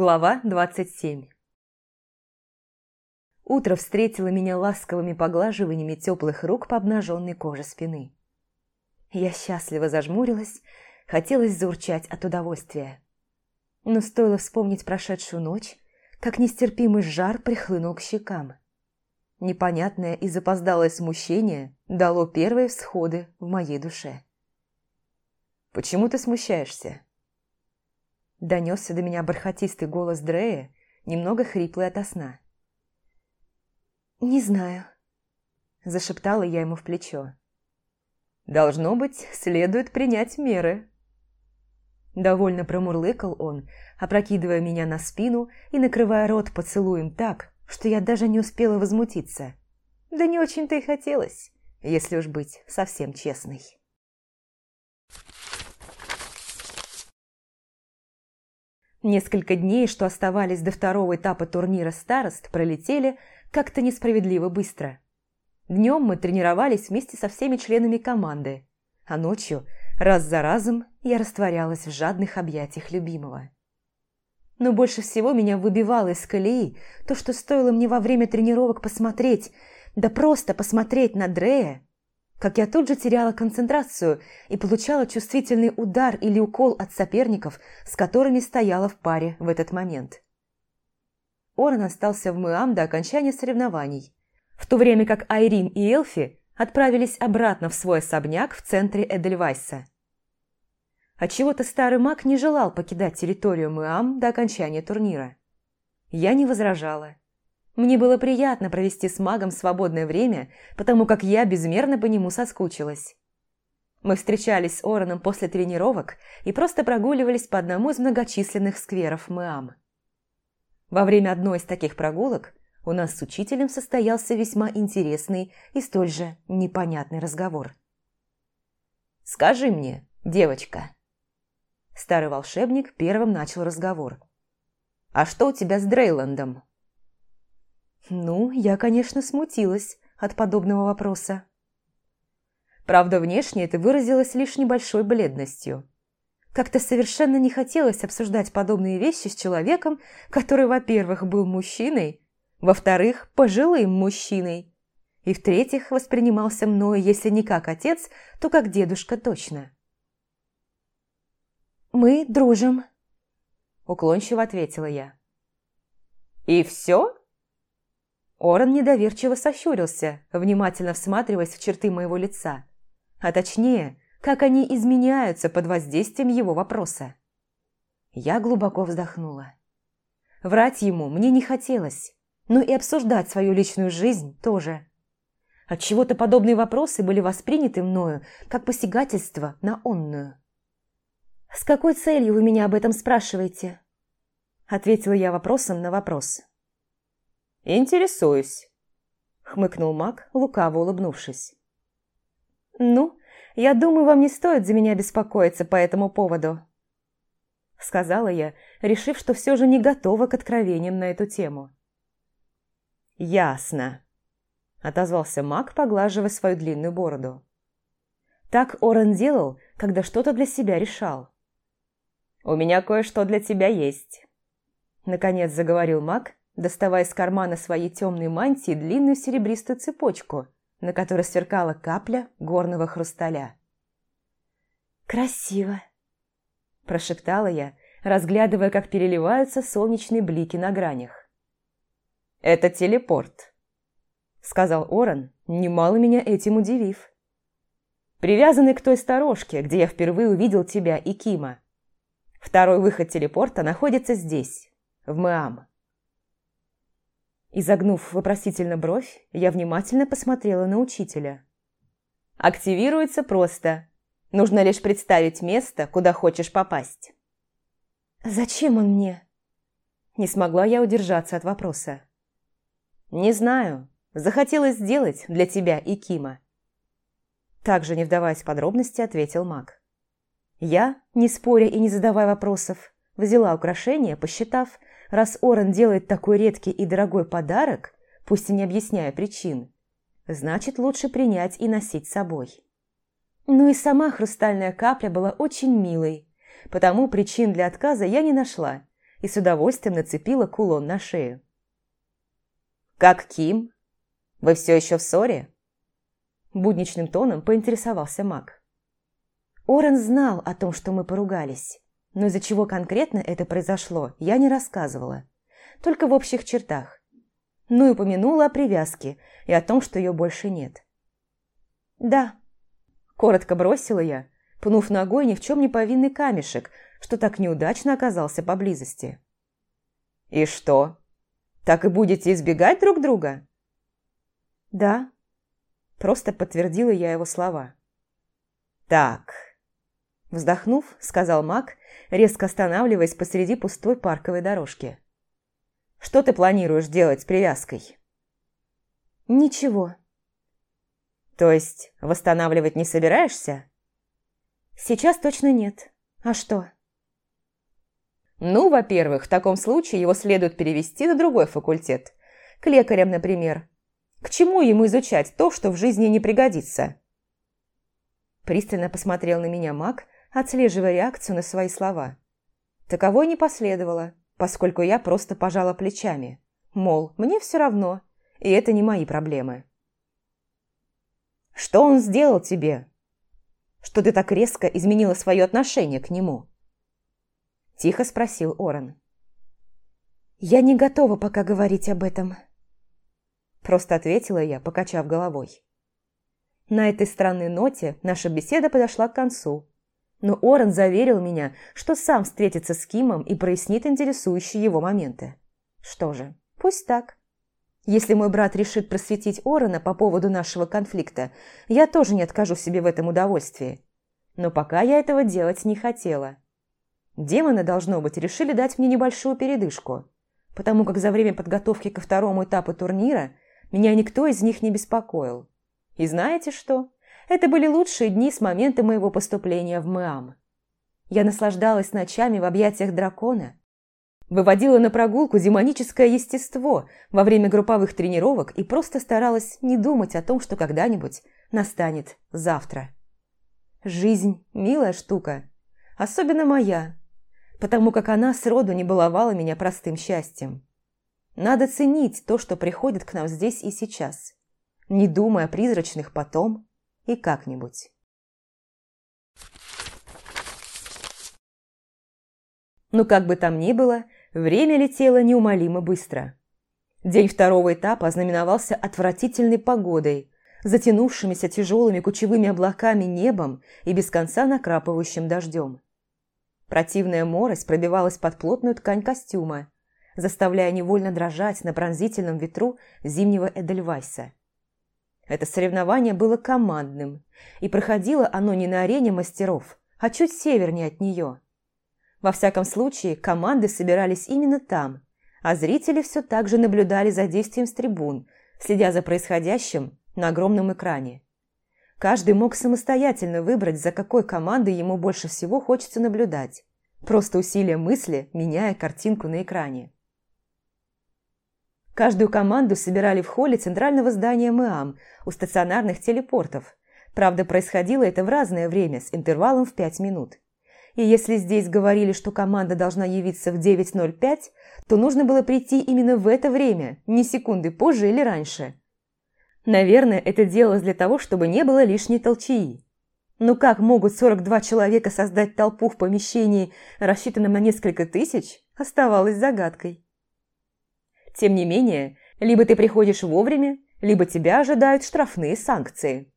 Глава 27 Утро встретило меня ласковыми поглаживаниями теплых рук по обнаженной коже спины. Я счастливо зажмурилась, хотелось заурчать от удовольствия. Но стоило вспомнить прошедшую ночь, как нестерпимый жар прихлынул к щекам. Непонятное и запоздалое смущение дало первые всходы в моей душе. «Почему ты смущаешься?» Донесся до меня бархатистый голос Дрея, немного хриплый ото сна. «Не знаю», – зашептала я ему в плечо. «Должно быть, следует принять меры». Довольно промурлыкал он, опрокидывая меня на спину и накрывая рот поцелуем так, что я даже не успела возмутиться. Да не очень-то и хотелось, если уж быть совсем честной. Несколько дней, что оставались до второго этапа турнира старост, пролетели как-то несправедливо быстро. Днем мы тренировались вместе со всеми членами команды, а ночью, раз за разом, я растворялась в жадных объятиях любимого. Но больше всего меня выбивало из колеи то, что стоило мне во время тренировок посмотреть, да просто посмотреть на Дрея, как я тут же теряла концентрацию и получала чувствительный удар или укол от соперников, с которыми стояла в паре в этот момент. Орен остался в Муам до окончания соревнований, в то время как Айрин и Элфи отправились обратно в свой особняк в центре Эдельвайса. Отчего-то старый маг не желал покидать территорию Муам до окончания турнира. Я не возражала. Мне было приятно провести с магом свободное время, потому как я безмерно по нему соскучилась. Мы встречались с Ороном после тренировок и просто прогуливались по одному из многочисленных скверов Мэам. Во время одной из таких прогулок у нас с учителем состоялся весьма интересный и столь же непонятный разговор. «Скажи мне, девочка...» Старый волшебник первым начал разговор. «А что у тебя с Дрейландом?» Ну, я, конечно, смутилась от подобного вопроса. Правда, внешне это выразилось лишь небольшой бледностью. Как-то совершенно не хотелось обсуждать подобные вещи с человеком, который, во-первых, был мужчиной, во-вторых, пожилым мужчиной, и, в-третьих, воспринимался мною, если не как отец, то как дедушка точно. «Мы дружим», – уклончиво ответила я. «И все?» Оран недоверчиво сощурился, внимательно всматриваясь в черты моего лица. А точнее, как они изменяются под воздействием его вопроса. Я глубоко вздохнула. Врать ему мне не хотелось, но и обсуждать свою личную жизнь тоже. Отчего-то подобные вопросы были восприняты мною как посягательство на онную. «С какой целью вы меня об этом спрашиваете?» Ответила я вопросом на вопрос. «Интересуюсь», – хмыкнул маг, лукаво улыбнувшись. «Ну, я думаю, вам не стоит за меня беспокоиться по этому поводу», – сказала я, решив, что все же не готова к откровениям на эту тему. «Ясно», – отозвался маг, поглаживая свою длинную бороду. Так Орен делал, когда что-то для себя решал. «У меня кое-что для тебя есть», – наконец заговорил маг, доставая из кармана своей темной мантии длинную серебристую цепочку, на которой сверкала капля горного хрусталя. «Красиво!» – прошептала я, разглядывая, как переливаются солнечные блики на гранях. «Это телепорт», – сказал Оран, немало меня этим удивив. «Привязанный к той сторожке, где я впервые увидел тебя и Кима. Второй выход телепорта находится здесь, в Мэам. Изогнув вопросительно бровь, я внимательно посмотрела на учителя. «Активируется просто. Нужно лишь представить место, куда хочешь попасть». «Зачем он мне?» Не смогла я удержаться от вопроса. «Не знаю. Захотелось сделать для тебя и Кима». Также, не вдаваясь в подробности, ответил маг. Я, не споря и не задавая вопросов, взяла украшение, посчитав, раз Орен делает такой редкий и дорогой подарок, пусть и не объясняя причин, значит, лучше принять и носить с собой. Ну и сама хрустальная капля была очень милой, потому причин для отказа я не нашла и с удовольствием нацепила кулон на шею. «Как Ким? Вы все еще в ссоре?» Будничным тоном поинтересовался маг. Орен знал о том, что мы поругались, но из-за чего конкретно это произошло, я не рассказывала. Только в общих чертах. Ну и упомянула о привязке и о том, что ее больше нет. «Да», – коротко бросила я, пнув ногой ни в чем не повинный камешек, что так неудачно оказался поблизости. «И что? Так и будете избегать друг друга?» «Да», – просто подтвердила я его слова. «Так», – вздохнув, сказал маг, резко останавливаясь посреди пустой парковой дорожки. «Что ты планируешь делать с привязкой?» «Ничего», то есть восстанавливать не собираешься? Сейчас точно нет. А что? Ну, во-первых, в таком случае его следует перевести на другой факультет. К лекарям, например. К чему ему изучать то, что в жизни не пригодится? Пристально посмотрел на меня маг, отслеживая реакцию на свои слова. Таковой не последовало, поскольку я просто пожала плечами. Мол, мне все равно, и это не мои проблемы. Что он сделал тебе? Что ты так резко изменила свое отношение к нему?» Тихо спросил Орен. «Я не готова пока говорить об этом», просто ответила я, покачав головой. На этой странной ноте наша беседа подошла к концу, но Орен заверил меня, что сам встретится с Кимом и прояснит интересующие его моменты. Что же, пусть так. Если мой брат решит просветить Орона по поводу нашего конфликта, я тоже не откажу себе в этом удовольствии. Но пока я этого делать не хотела. Демоны, должно быть, решили дать мне небольшую передышку, потому как за время подготовки ко второму этапу турнира меня никто из них не беспокоил. И знаете что? Это были лучшие дни с момента моего поступления в МЭАМ. Я наслаждалась ночами в объятиях дракона, Выводила на прогулку демоническое естество во время групповых тренировок и просто старалась не думать о том, что когда-нибудь настанет завтра. Жизнь – милая штука, особенно моя, потому как она сроду не баловала меня простым счастьем. Надо ценить то, что приходит к нам здесь и сейчас, не думая о призрачных потом и как-нибудь. Ну, как бы там ни было – Время летело неумолимо быстро. День второго этапа ознаменовался отвратительной погодой, затянувшимися тяжелыми кучевыми облаками небом и без конца накрапывающим дождем. Противная морось пробивалась под плотную ткань костюма, заставляя невольно дрожать на пронзительном ветру зимнего Эдельвайса. Это соревнование было командным, и проходило оно не на арене мастеров, а чуть севернее от нее – во всяком случае, команды собирались именно там, а зрители все так же наблюдали за действием с трибун, следя за происходящим на огромном экране. Каждый мог самостоятельно выбрать, за какой командой ему больше всего хочется наблюдать, просто усилия мысли, меняя картинку на экране. Каждую команду собирали в холле центрального здания МЭАМ у стационарных телепортов. Правда, происходило это в разное время, с интервалом в 5 минут. И если здесь говорили, что команда должна явиться в 9.05, то нужно было прийти именно в это время, не секунды позже или раньше. Наверное, это делалось для того, чтобы не было лишней толчии. Но как могут 42 человека создать толпу в помещении, рассчитанном на несколько тысяч, оставалось загадкой. Тем не менее, либо ты приходишь вовремя, либо тебя ожидают штрафные санкции.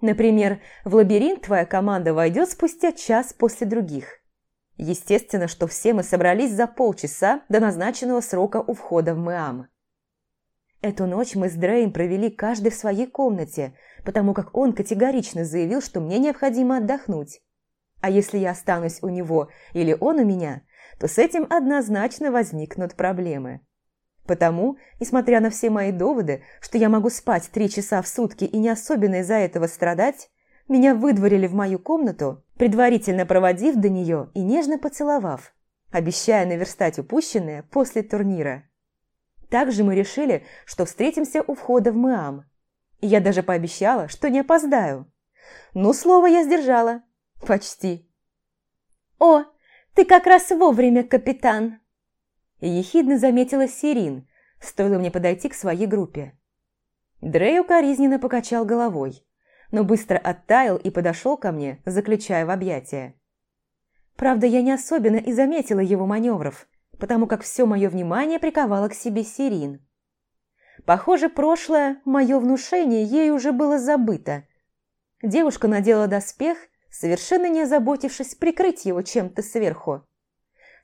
Например, в лабиринт твоя команда войдет спустя час после других. Естественно, что все мы собрались за полчаса до назначенного срока у входа в МЭАМ. Эту ночь мы с Дрейм провели каждый в своей комнате, потому как он категорично заявил, что мне необходимо отдохнуть. А если я останусь у него или он у меня, то с этим однозначно возникнут проблемы. Потому, несмотря на все мои доводы, что я могу спать три часа в сутки и не особенно из-за этого страдать, меня выдворили в мою комнату, предварительно проводив до нее и нежно поцеловав, обещая наверстать упущенное после турнира. Также мы решили, что встретимся у входа в МЭАМ. И я даже пообещала, что не опоздаю. Ну, слово я сдержала. Почти. «О, ты как раз вовремя, капитан!» Ехидно заметила Сирин, стоило мне подойти к своей группе. Дрей укоризненно покачал головой, но быстро оттаял и подошел ко мне, заключая в объятия. Правда, я не особенно и заметила его маневров, потому как все мое внимание приковало к себе Сирин. Похоже, прошлое, мое внушение, ей уже было забыто. Девушка надела доспех, совершенно не озаботившись прикрыть его чем-то сверху.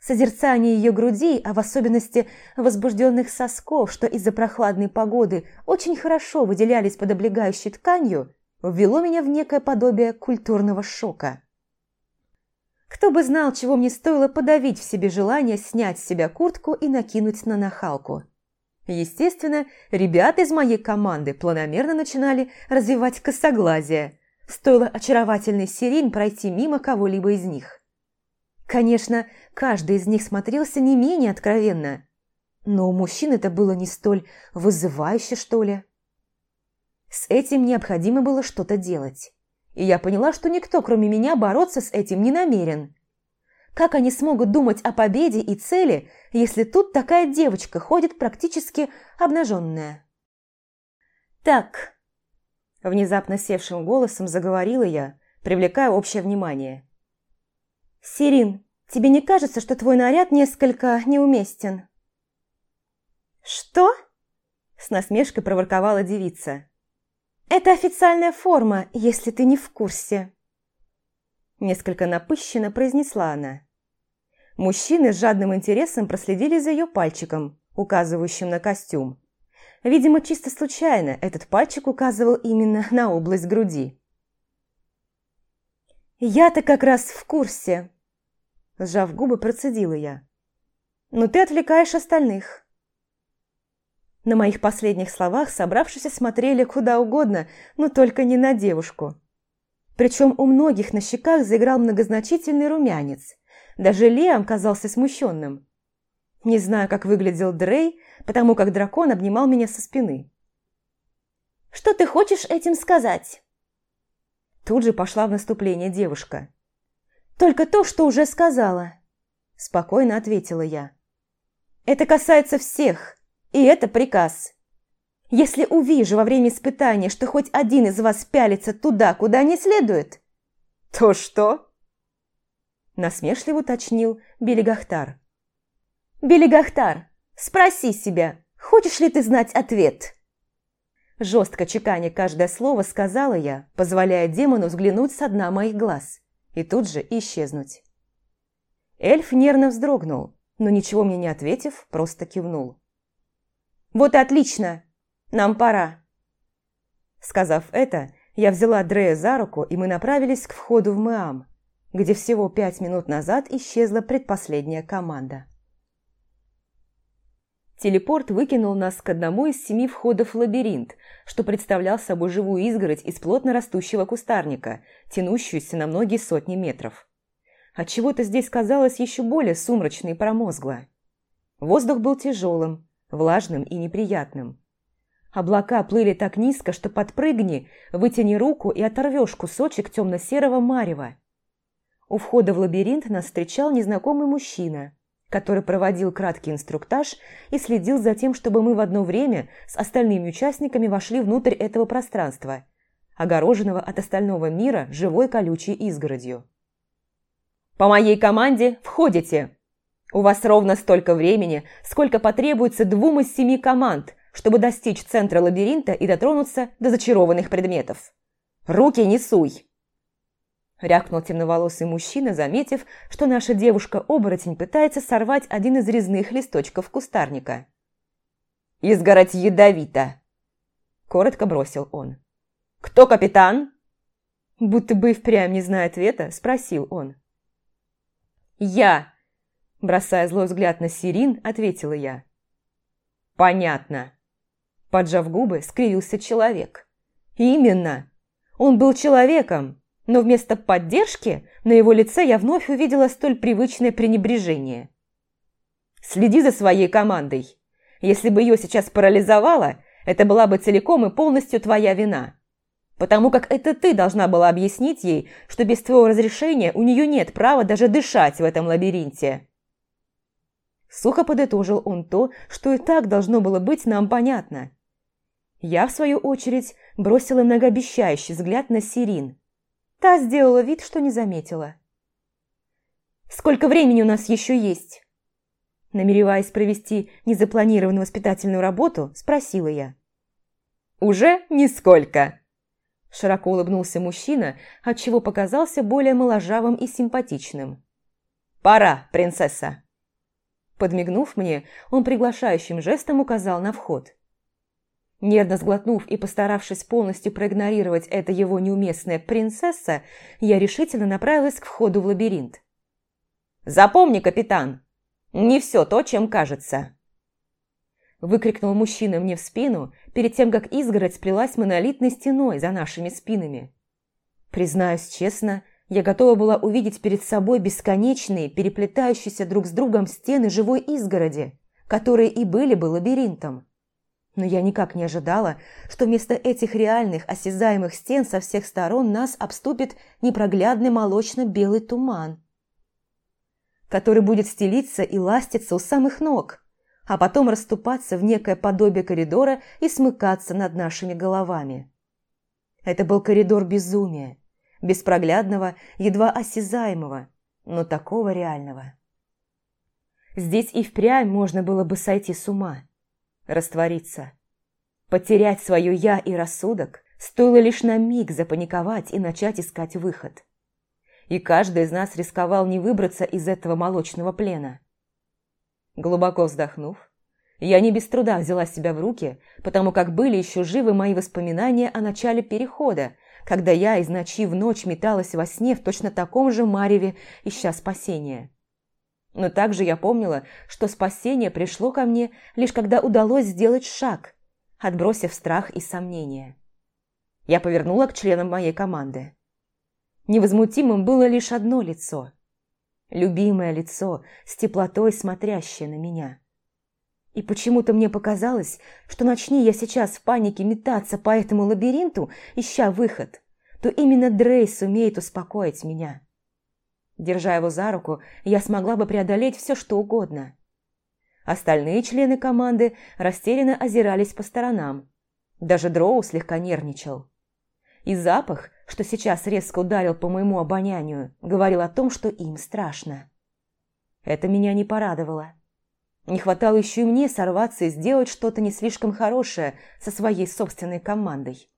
Созерцание ее грудей, а в особенности возбужденных сосков, что из-за прохладной погоды очень хорошо выделялись под облегающей тканью, ввело меня в некое подобие культурного шока. Кто бы знал, чего мне стоило подавить в себе желание снять с себя куртку и накинуть на нахалку. Естественно, ребята из моей команды планомерно начинали развивать косоглазие. Стоило очаровательной Сирин пройти мимо кого-либо из них. Конечно, каждый из них смотрелся не менее откровенно, но у мужчин это было не столь вызывающе, что ли. С этим необходимо было что-то делать. И я поняла, что никто, кроме меня, бороться с этим не намерен. Как они смогут думать о победе и цели, если тут такая девочка ходит практически обнаженная? «Так», – внезапно севшим голосом заговорила я, привлекая общее внимание. «Сирин, тебе не кажется, что твой наряд несколько неуместен?» «Что?» – с насмешкой проворковала девица. «Это официальная форма, если ты не в курсе». Несколько напыщенно произнесла она. Мужчины с жадным интересом проследили за ее пальчиком, указывающим на костюм. Видимо, чисто случайно этот пальчик указывал именно на область груди. «Я-то как раз в курсе», – сжав губы, процедила я. «Но ты отвлекаешь остальных». На моих последних словах собравшиеся смотрели куда угодно, но только не на девушку. Причем у многих на щеках заиграл многозначительный румянец. Даже Лиам казался смущенным. Не знаю, как выглядел Дрей, потому как дракон обнимал меня со спины. «Что ты хочешь этим сказать?» Тут же пошла в наступление девушка. «Только то, что уже сказала», – спокойно ответила я. «Это касается всех, и это приказ. Если увижу во время испытания, что хоть один из вас пялится туда, куда не следует, то что? Насмешливо уточнил Белигахтар. Белигахтар, спроси себя, хочешь ли ты знать ответ? Жестко чеканя каждое слово сказала я, позволяя демону взглянуть со дна моих глаз и тут же исчезнуть. Эльф нервно вздрогнул, но ничего мне не ответив, просто кивнул. «Вот и отлично!» Нам пора». Сказав это, я взяла Дрея за руку, и мы направились к входу в Мэам, где всего пять минут назад исчезла предпоследняя команда. Телепорт выкинул нас к одному из семи входов в лабиринт, что представлял собой живую изгородь из плотно растущего кустарника, тянущуюся на многие сотни метров. Отчего-то здесь казалось еще более сумрачно и промозгло. Воздух был тяжелым, влажным и неприятным. Облака плыли так низко, что подпрыгни, вытяни руку и оторвешь кусочек темно-серого марева. У входа в лабиринт нас встречал незнакомый мужчина, который проводил краткий инструктаж и следил за тем, чтобы мы в одно время с остальными участниками вошли внутрь этого пространства, огороженного от остального мира живой колючей изгородью. «По моей команде входите! У вас ровно столько времени, сколько потребуется двум из семи команд – чтобы достичь центра лабиринта и дотронуться до зачарованных предметов. «Руки не суй!» Рякнул темноволосый мужчина, заметив, что наша девушка-оборотень пытается сорвать один из резных листочков кустарника. «Изгородь ядовита!» Коротко бросил он. «Кто капитан?» Будто бы и впрямь не зная ответа, спросил он. «Я!» Бросая злой взгляд на Сирин, ответила я. «Понятно», Поджав губы, скривился человек. «Именно! Он был человеком, но вместо поддержки на его лице я вновь увидела столь привычное пренебрежение. «Следи за своей командой. Если бы ее сейчас парализовало, это была бы целиком и полностью твоя вина. Потому как это ты должна была объяснить ей, что без твоего разрешения у нее нет права даже дышать в этом лабиринте». Сухо подытожил он то, что и так должно было быть нам понятно. Я, в свою очередь, бросила многообещающий взгляд на Сирин. Та сделала вид, что не заметила. «Сколько времени у нас еще есть?» Намереваясь провести незапланированную воспитательную работу, спросила я. «Уже нисколько!» Широко улыбнулся мужчина, отчего показался более моложавым и симпатичным. «Пора, принцесса!» Подмигнув мне, он приглашающим жестом указал на вход. Нервно сглотнув и постаравшись полностью проигнорировать это его неуместное «принцесса», я решительно направилась к входу в лабиринт. «Запомни, капитан, не все то, чем кажется!» Выкрикнул мужчина мне в спину, перед тем, как изгородь сплелась монолитной стеной за нашими спинами. Признаюсь честно, я готова была увидеть перед собой бесконечные, переплетающиеся друг с другом стены живой изгороди, которые и были бы лабиринтом. Но я никак не ожидала, что вместо этих реальных осязаемых стен со всех сторон нас обступит непроглядный молочно-белый туман, который будет стелиться и ластиться у самых ног, а потом расступаться в некое подобие коридора и смыкаться над нашими головами. Это был коридор безумия, беспроглядного, едва осязаемого, но такого реального. Здесь и впрямь можно было бы сойти с ума, раствориться. Потерять свое «я» и рассудок стоило лишь на миг запаниковать и начать искать выход. И каждый из нас рисковал не выбраться из этого молочного плена. Глубоко вздохнув, я не без труда взяла себя в руки, потому как были еще живы мои воспоминания о начале перехода, когда я из ночи в ночь металась во сне в точно таком же мареве, ища спасения. Но также я помнила, что спасение пришло ко мне лишь когда удалось сделать шаг, отбросив страх и сомнения. Я повернула к членам моей команды. Невозмутимым было лишь одно лицо. Любимое лицо, с теплотой смотрящее на меня. И почему-то мне показалось, что начни я сейчас в панике метаться по этому лабиринту, ища выход, то именно Дрей сумеет успокоить меня. Держа его за руку, я смогла бы преодолеть все, что угодно. Остальные члены команды растерянно озирались по сторонам. Даже Дроу слегка нервничал. И запах, что сейчас резко ударил по моему обонянию, говорил о том, что им страшно. Это меня не порадовало. Не хватало еще и мне сорваться и сделать что-то не слишком хорошее со своей собственной командой.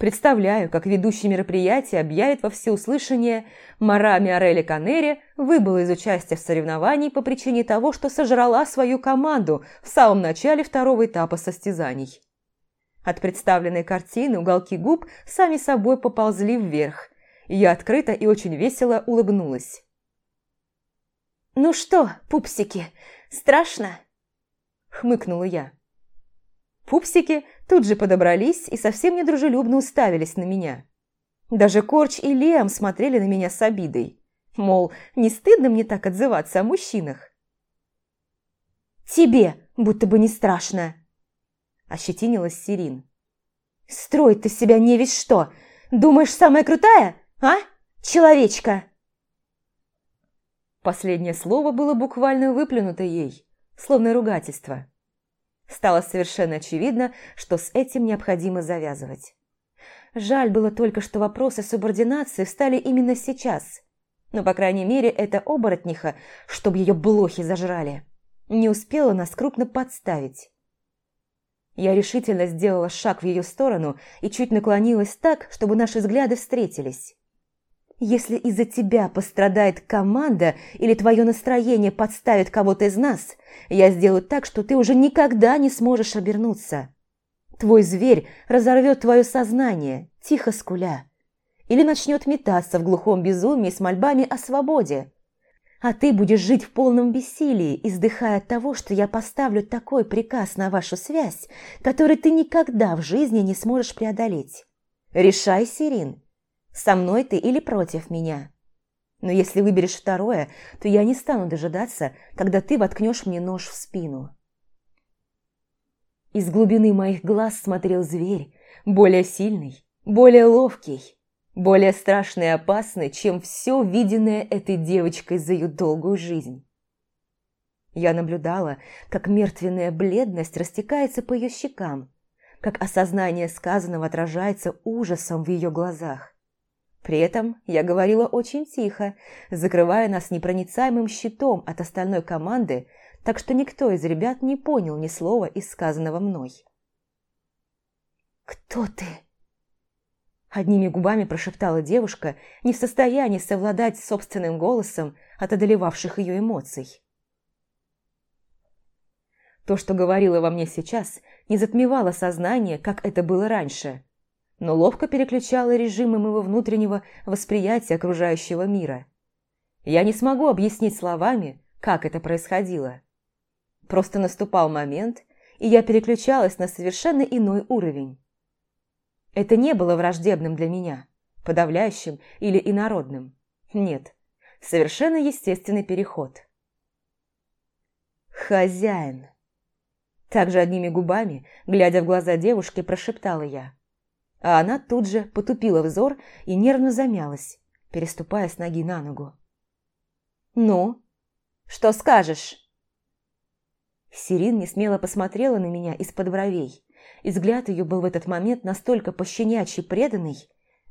Представляю, как ведущий мероприятие объявит во всеуслышание Мара Миорелли Канери выбыла из участия в соревновании по причине того, что сожрала свою команду в самом начале второго этапа состязаний. От представленной картины уголки губ сами собой поползли вверх, и я открыто и очень весело улыбнулась. «Ну что, пупсики, страшно?» – хмыкнула я. Пупсики тут же подобрались и совсем недружелюбно уставились на меня. Даже Корч и Лиам смотрели на меня с обидой. Мол, не стыдно мне так отзываться о мужчинах? «Тебе будто бы не страшно!» – ощетинилась Сирин. «Строит ты себя не весь что! Думаешь, самая крутая, а, человечка?» Последнее слово было буквально выплюнуто ей, словно ругательство. Стало совершенно очевидно, что с этим необходимо завязывать. Жаль было только, что вопросы субординации встали именно сейчас. Но, по крайней мере, эта оборотниха, чтобы ее блохи зажрали, не успела нас крупно подставить. Я решительно сделала шаг в ее сторону и чуть наклонилась так, чтобы наши взгляды встретились. Если из-за тебя пострадает команда или твое настроение подставит кого-то из нас, я сделаю так, что ты уже никогда не сможешь обернуться. Твой зверь разорвет твое сознание, тихо скуля. Или начнет метаться в глухом безумии с мольбами о свободе. А ты будешь жить в полном бессилии, издыхая от того, что я поставлю такой приказ на вашу связь, который ты никогда в жизни не сможешь преодолеть. Решай, Сирин. Со мной ты или против меня. Но если выберешь второе, то я не стану дожидаться, когда ты воткнешь мне нож в спину. Из глубины моих глаз смотрел зверь, более сильный, более ловкий, более страшный и опасный, чем все виденное этой девочкой за ее долгую жизнь. Я наблюдала, как мертвенная бледность растекается по ее щекам, как осознание сказанного отражается ужасом в ее глазах. При этом я говорила очень тихо, закрывая нас непроницаемым щитом от остальной команды, так что никто из ребят не понял ни слова из сказанного мной. «Кто ты?» Одними губами прошептала девушка, не в состоянии совладать с собственным голосом от одолевавших ее эмоций. То, что говорила во мне сейчас, не затмевало сознание, как это было раньше, но ловко переключало режимы моего внутреннего восприятия окружающего мира. Я не смогу объяснить словами, как это происходило. Просто наступал момент, и я переключалась на совершенно иной уровень. Это не было враждебным для меня, подавляющим или инородным. Нет, совершенно естественный переход. «Хозяин!» Также одними губами, глядя в глаза девушки, прошептала я. А она тут же потупила взор и нервно замялась, переступая с ноги на ногу. «Ну, что скажешь?» Сирин не смело посмотрела на меня из-под бровей, и взгляд ее был в этот момент настолько пощенячий преданный,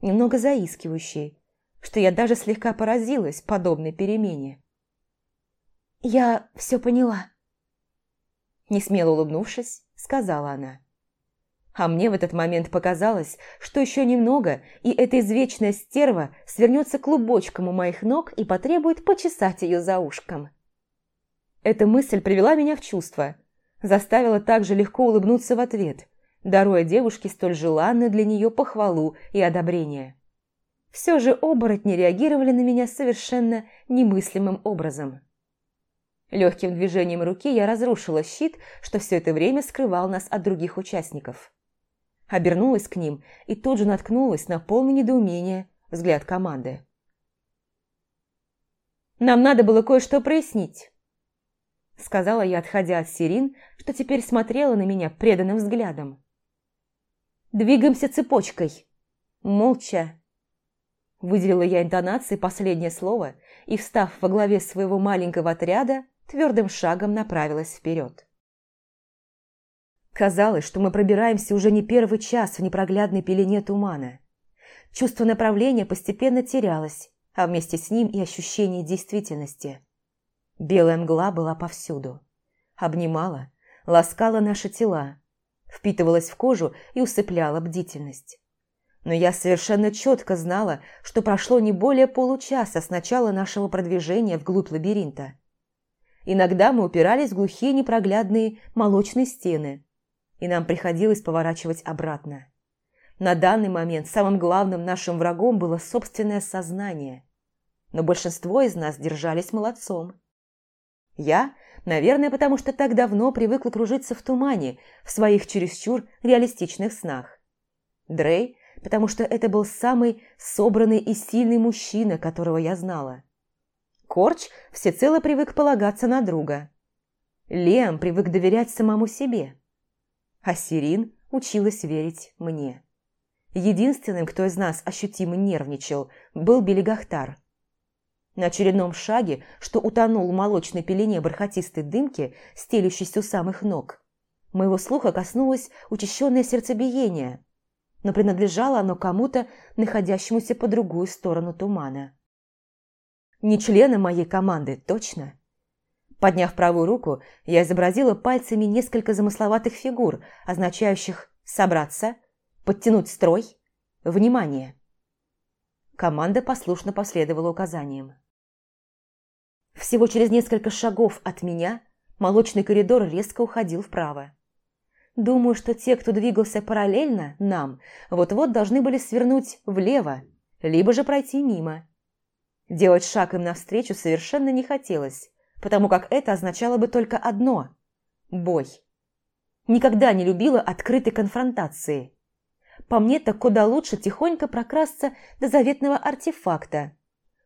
немного заискивающий, что я даже слегка поразилась подобной перемене. «Я все поняла», Несмело улыбнувшись, сказала она. А мне в этот момент показалось, что еще немного, и эта извечная стерва свернется клубочком у моих ног и потребует почесать ее за ушком. Эта мысль привела меня в чувство, заставила также легко улыбнуться в ответ, даруя девушке столь желанную для нее похвалу и одобрение. Все же оборотни реагировали на меня совершенно немыслимым образом. Легким движением руки я разрушила щит, что все это время скрывал нас от других участников. Обернулась к ним и тут же наткнулась на полное недоумение взгляд команды. «Нам надо было кое-что прояснить», — сказала я, отходя от Сирин, что теперь смотрела на меня преданным взглядом. «Двигаемся цепочкой. Молча». Выделила я интонацией последнее слово и, встав во главе своего маленького отряда, твердым шагом направилась вперед. Казалось, что мы пробираемся уже не первый час в непроглядной пелене тумана. Чувство направления постепенно терялось, а вместе с ним и ощущение действительности. Белая мгла была повсюду. Обнимала, ласкала наши тела, впитывалась в кожу и усыпляла бдительность. Но я совершенно четко знала, что прошло не более получаса с начала нашего продвижения вглубь лабиринта. Иногда мы упирались в глухие непроглядные молочные стены, и нам приходилось поворачивать обратно. На данный момент самым главным нашим врагом было собственное сознание, но большинство из нас держались молодцом. Я, наверное, потому что так давно привыкла кружиться в тумане в своих чересчур реалистичных снах. Дрей, потому что это был самый собранный и сильный мужчина, которого я знала. Корч всецело привык полагаться на друга. Лем привык доверять самому себе. А Сирин училась верить мне. Единственным, кто из нас ощутимо нервничал, был Белигахтар. На очередном шаге, что утонул в молочной пелене бархатистой дымки, стелющейся у самых ног, моего слуха коснулось учащенное сердцебиение, но принадлежало оно кому-то, находящемуся по другую сторону тумана. Не члены моей команды, точно. Подняв правую руку, я изобразила пальцами несколько замысловатых фигур, означающих «собраться», «подтянуть строй», «внимание». Команда послушно последовала указаниям. Всего через несколько шагов от меня молочный коридор резко уходил вправо. Думаю, что те, кто двигался параллельно нам, вот-вот должны были свернуть влево, либо же пройти мимо. Делать шаг им навстречу совершенно не хотелось, потому как это означало бы только одно – бой. Никогда не любила открытой конфронтации. По мне, так куда лучше тихонько прокрасться до заветного артефакта,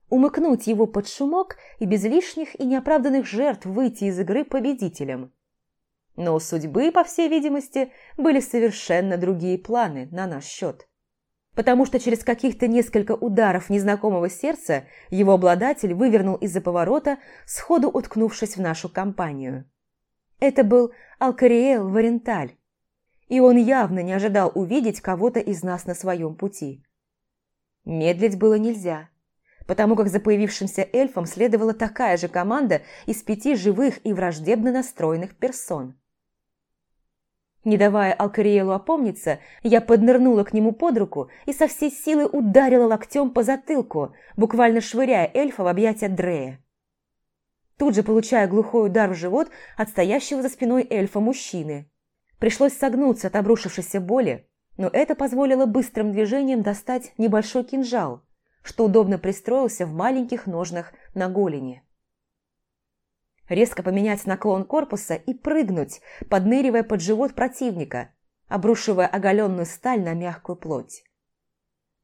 умыкнуть его под шумок и без лишних и неоправданных жертв выйти из игры победителем. Но у судьбы, по всей видимости, были совершенно другие планы на наш счет. Потому что через каких-то несколько ударов незнакомого сердца его обладатель вывернул из-за поворота, сходу уткнувшись в нашу компанию. Это был Алкариэл Варенталь, и он явно не ожидал увидеть кого-то из нас на своем пути. Медлить было нельзя, потому как за появившимся эльфом следовала такая же команда из пяти живых и враждебно настроенных персон. Не давая Алкариэлу опомниться, я поднырнула к нему под руку и со всей силы ударила локтем по затылку, буквально швыряя эльфа в объятия Дрея. Тут же получая глухой удар в живот от стоящего за спиной эльфа мужчины. Пришлось согнуться от обрушившейся боли, но это позволило быстрым движением достать небольшой кинжал, что удобно пристроился в маленьких ножнах на голени резко поменять наклон корпуса и прыгнуть, подныривая под живот противника, обрушивая оголенную сталь на мягкую плоть.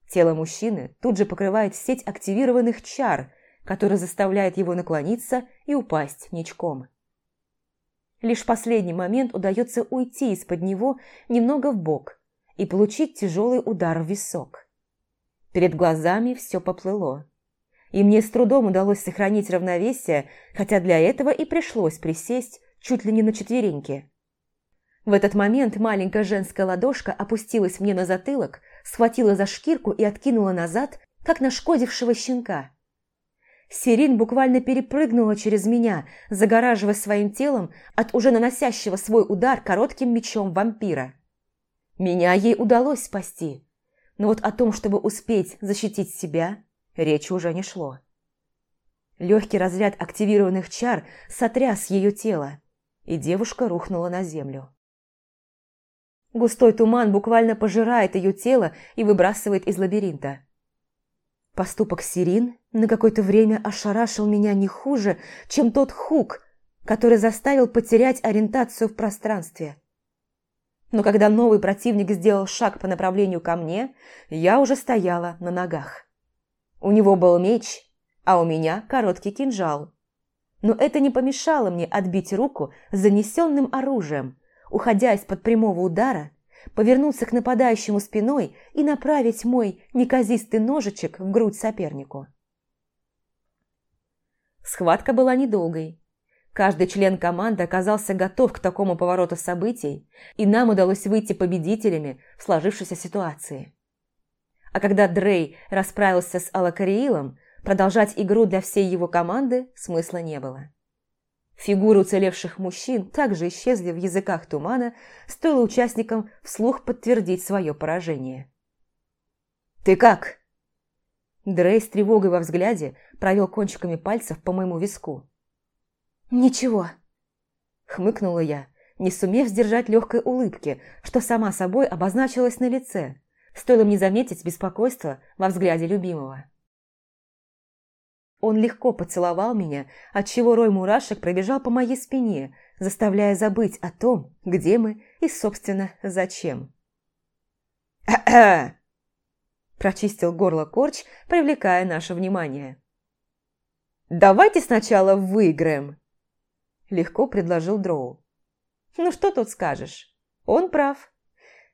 Тело мужчины тут же покрывает сеть активированных чар, которая заставляет его наклониться и упасть ничком. Лишь в последний момент удается уйти из-под него немного в бок и получить тяжелый удар в висок. Перед глазами все поплыло и мне с трудом удалось сохранить равновесие, хотя для этого и пришлось присесть чуть ли не на четвереньки. В этот момент маленькая женская ладошка опустилась мне на затылок, схватила за шкирку и откинула назад, как нашкодившего щенка. Сирин буквально перепрыгнула через меня, загораживая своим телом от уже наносящего свой удар коротким мечом вампира. Меня ей удалось спасти, но вот о том, чтобы успеть защитить себя, речи уже не шло. Легкий разряд активированных чар сотряс ее тело, и девушка рухнула на землю. Густой туман буквально пожирает ее тело и выбрасывает из лабиринта. Поступок Сирин на какое-то время ошарашил меня не хуже, чем тот хук, который заставил потерять ориентацию в пространстве. Но когда новый противник сделал шаг по направлению ко мне, я уже стояла на ногах. У него был меч, а у меня короткий кинжал. Но это не помешало мне отбить руку с занесенным оружием, уходя из-под прямого удара, повернуться к нападающему спиной и направить мой неказистый ножичек в грудь сопернику. Схватка была недолгой. Каждый член команды оказался готов к такому повороту событий, и нам удалось выйти победителями в сложившейся ситуации. А когда Дрей расправился с Алакариилом, продолжать игру для всей его команды смысла не было. Фигуры уцелевших мужчин также исчезли в языках тумана, стоило участникам вслух подтвердить свое поражение. «Ты как?» Дрей с тревогой во взгляде провел кончиками пальцев по моему виску. «Ничего», — хмыкнула я, не сумев сдержать легкой улыбки, что сама собой обозначилась на лице, Стоило мне заметить беспокойство во взгляде любимого. Он легко поцеловал меня, отчего рой мурашек пробежал по моей спине, заставляя забыть о том, где мы и, собственно, зачем. прочистил горло Корч, привлекая наше внимание. «Давайте сначала выиграем!» Легко предложил Дроу. «Ну что тут скажешь? Он прав.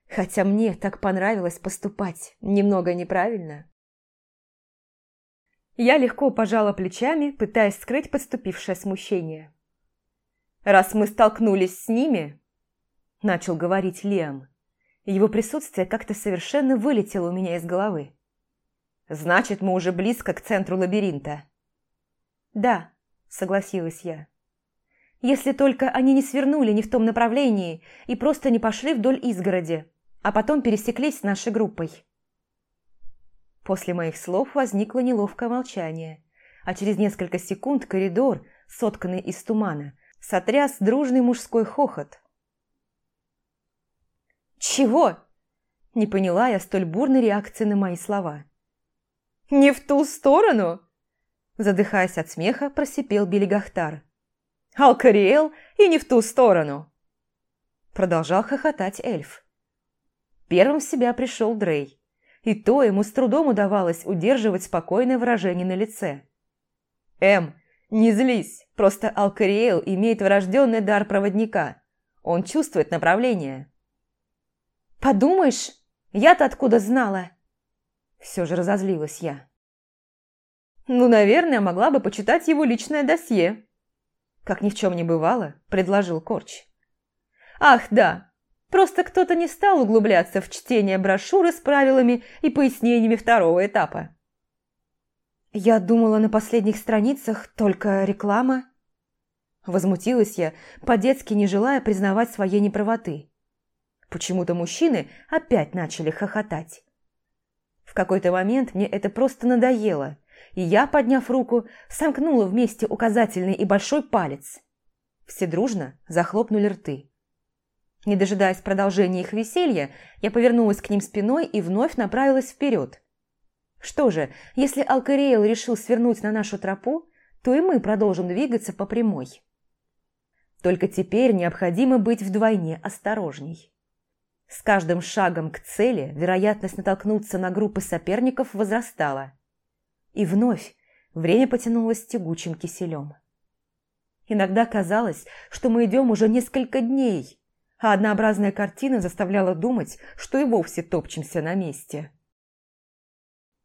Хотя мне так понравилось поступать немного неправильно. Я легко пожала плечами, пытаясь скрыть подступившее смущение. «Раз мы столкнулись с ними», – начал говорить Лиам, его присутствие как-то совершенно вылетело у меня из головы. «Значит, мы уже близко к центру лабиринта». «Да», – согласилась я. «Если только они не свернули не в том направлении и просто не пошли вдоль изгороди, а потом пересеклись с нашей группой. После моих слов возникло неловкое молчание, а через несколько секунд коридор, сотканный из тумана, сотряс дружный мужской хохот. «Чего?» – не поняла я столь бурной реакции на мои слова. «Не в ту сторону?» Задыхаясь от смеха, просипел Белигахтар. «Алкариэл и не в ту сторону!» Продолжал хохотать эльф. Первым в себя пришел Дрей. И то ему с трудом удавалось удерживать спокойное выражение на лице. «Эм, не злись, просто Алкариэл имеет врожденный дар проводника. Он чувствует направление». «Подумаешь, я-то откуда знала?» Все же разозлилась я. «Ну, наверное, могла бы почитать его личное досье», как ни в чем не бывало, предложил Корч. «Ах, да, просто кто-то не стал углубляться в чтение брошюры с правилами и пояснениями второго этапа». «Я думала, на последних страницах только реклама». Возмутилась я, по-детски не желая признавать своей неправоты. Почему-то мужчины опять начали хохотать. В какой-то момент мне это просто надоело, и я, подняв руку, сомкнула вместе указательный и большой палец. Все дружно захлопнули рты. Не дожидаясь продолжения их веселья, я повернулась к ним спиной и вновь направилась вперед. Что же, если Алкариэл решил свернуть на нашу тропу, то и мы продолжим двигаться по прямой. Только теперь необходимо быть вдвойне осторожней. С каждым шагом к цели вероятность натолкнуться на группы соперников возрастала – и вновь время потянулось тягучим киселем. Иногда казалось, что мы идем уже несколько дней, а однообразная картина заставляла думать, что и вовсе топчемся на месте.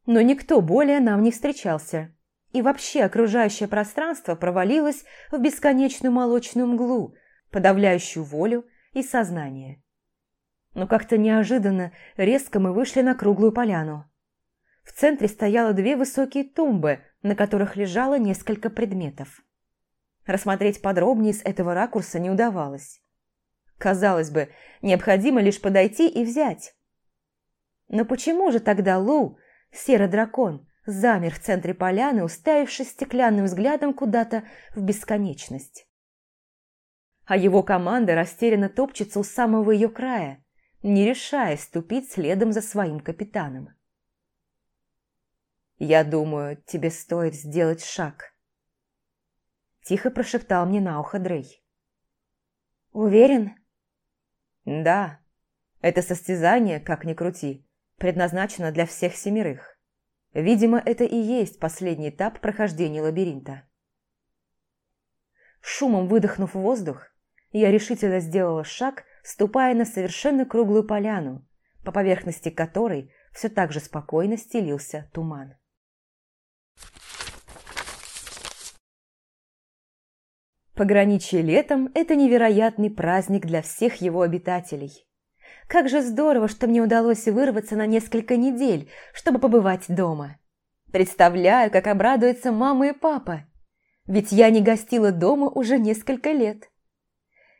Но никто более нам не встречался, и вообще окружающее пространство провалилось в бесконечную молочную мглу, подавляющую волю и сознание. Но как-то неожиданно резко мы вышли на круглую поляну. В центре стояло две высокие тумбы, на которых лежало несколько предметов. Рассмотреть подробнее с этого ракурса не удавалось. Казалось бы, необходимо лишь подойти и взять. Но почему же тогда Лу, серый дракон, замер в центре поляны, уставившись стеклянным взглядом куда-то в бесконечность? А его команда растерянно топчется у самого ее края, не решая ступить следом за своим капитаном. «Я думаю, тебе стоит сделать шаг», – тихо прошептал мне на ухо Дрей. «Уверен?» «Да. Это состязание, как ни крути, предназначено для всех семерых. Видимо, это и есть последний этап прохождения лабиринта». Шумом выдохнув воздух, я решительно сделала шаг, ступая на совершенно круглую поляну, по поверхности которой все так же спокойно стелился туман. Пограничье летом – это невероятный праздник для всех его обитателей. Как же здорово, что мне удалось вырваться на несколько недель, чтобы побывать дома. Представляю, как обрадуются мама и папа. Ведь я не гостила дома уже несколько лет.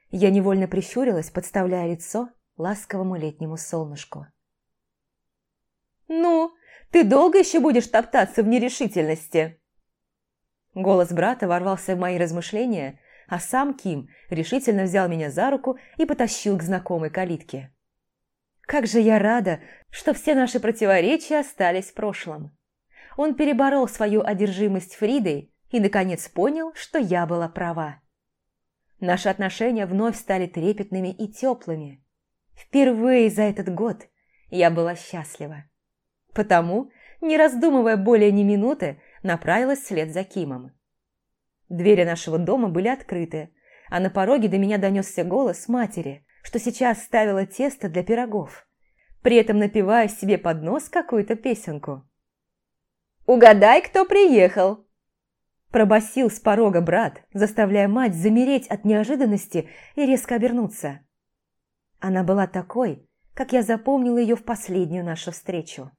Я невольно прищурилась, подставляя лицо ласковому летнему солнышку. «Ну, ты долго еще будешь топтаться в нерешительности?» Голос брата ворвался в мои размышления, а сам Ким решительно взял меня за руку и потащил к знакомой калитке. Как же я рада, что все наши противоречия остались в прошлом. Он переборол свою одержимость Фридой и, наконец, понял, что я была права. Наши отношения вновь стали трепетными и теплыми. Впервые за этот год я была счастлива. Потому, не раздумывая более ни минуты, направилась вслед за Кимом. Двери нашего дома были открыты, а на пороге до меня донесся голос матери, что сейчас ставила тесто для пирогов, при этом напевая себе под нос какую-то песенку. «Угадай, кто приехал!» Пробасил с порога брат, заставляя мать замереть от неожиданности и резко обернуться. Она была такой, как я запомнила ее в последнюю нашу встречу.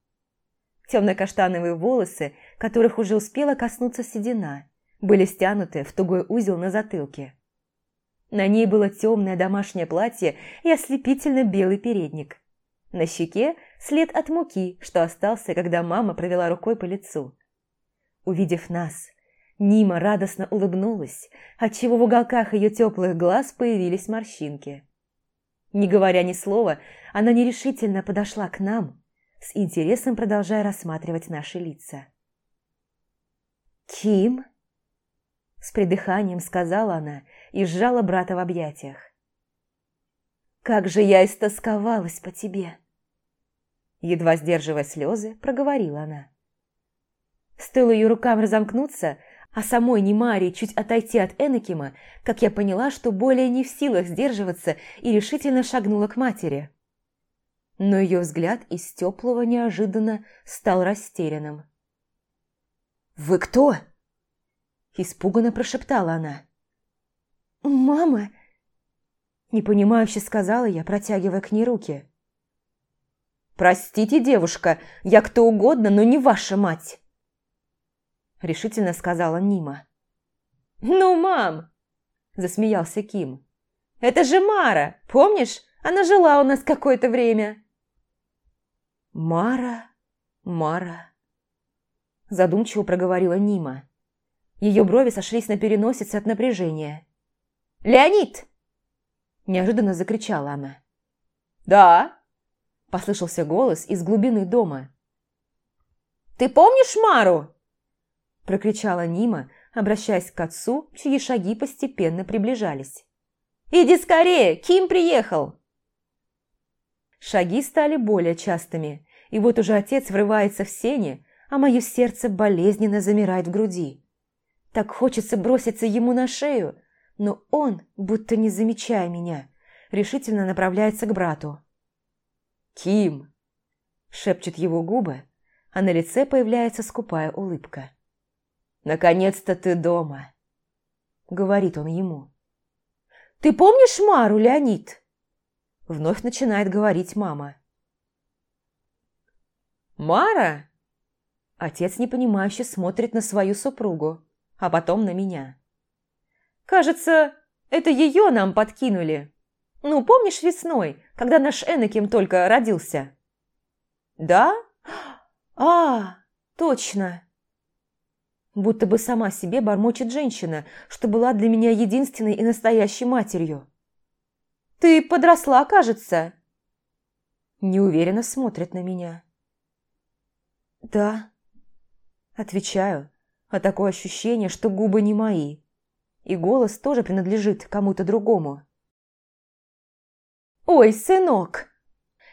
Темно-каштановые волосы, которых уже успела коснуться седина, были стянуты в тугой узел на затылке. На ней было темное домашнее платье и ослепительно белый передник. На щеке след от муки, что остался, когда мама провела рукой по лицу. Увидев нас, Нима радостно улыбнулась, отчего в уголках ее теплых глаз появились морщинки. Не говоря ни слова, она нерешительно подошла к нам, с интересом продолжая рассматривать наши лица. «Ким?» С придыханием сказала она и сжала брата в объятиях. «Как же я истосковалась по тебе!» Едва сдерживая слезы, проговорила она. Стоило ее рукам разомкнуться, а самой Немари чуть отойти от Энакима, как я поняла, что более не в силах сдерживаться и решительно шагнула к матери. но ее взгляд из теплого неожиданно стал растерянным. «Вы кто?» Испуганно прошептала она. «Мама!» Непонимающе сказала я, протягивая к ней руки. «Простите, девушка, я кто угодно, но не ваша мать!» Решительно сказала Нима. «Ну, мам!» Засмеялся Ким. «Это же Мара, помнишь? Она жила у нас какое-то время». «Мара, Мара...» Задумчиво проговорила Нима. Ее брови сошлись на переносице от напряжения. «Леонид!» Неожиданно закричала она. «Да?» Послышался голос из глубины дома. «Ты помнишь Мару?» Прокричала Нима, обращаясь к отцу, чьи шаги постепенно приближались. «Иди скорее! Ким приехал!» Шаги стали более частыми, и вот уже отец врывается в сени, а мое сердце болезненно замирает в груди. Так хочется броситься ему на шею, но он, будто не замечая меня, решительно направляется к брату. «Ким!» – шепчут его губы, а на лице появляется скупая улыбка. «Наконец-то ты дома!» – говорит он ему. «Ты помнишь Мару, Леонид?» Вновь начинает говорить мама. «Мара?» Отец непонимающе смотрит на свою супругу а потом на меня. «Кажется, это ее нам подкинули. Ну, помнишь весной, когда наш Энаким только родился?» «Да? А, точно!» Будто бы сама себе бормочет женщина, что была для меня единственной и настоящей матерью. «Ты подросла, кажется?» Неуверенно смотрит на меня. «Да», отвечаю, а такое ощущение, что губы не мои. И голос тоже принадлежит кому-то другому. «Ой, сынок!»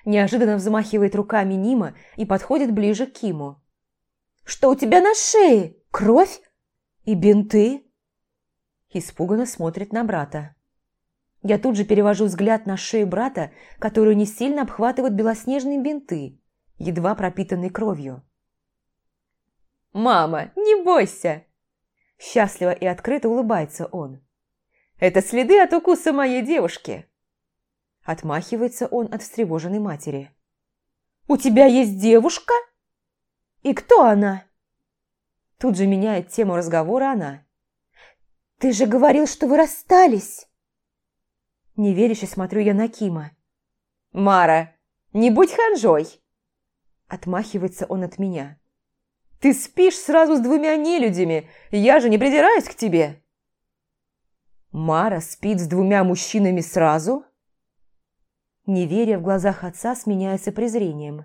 Неожиданно взмахивает руками Нима и подходит ближе к Киму. «Что у тебя на шее? Кровь? И бинты?» Испуганно смотрит на брата. Я тут же перевожу взгляд на шею брата, которую не сильно обхватывают белоснежные бинты, едва пропитанные кровью. «Мама, не бойся!» Счастливо и открыто улыбается он. «Это следы от укуса моей девушки!» Отмахивается он от встревоженной матери. «У тебя есть девушка? И кто она?» Тут же меняет тему разговора она. «Ты же говорил, что вы расстались!» Неверяще смотрю я на Кима. «Мара, не будь ханжой!» Отмахивается он от меня. Ты спишь сразу с двумя нелюдями, я же не придираюсь к тебе!» «Мара спит с двумя мужчинами сразу?» Неверие в глазах отца сменяется презрением.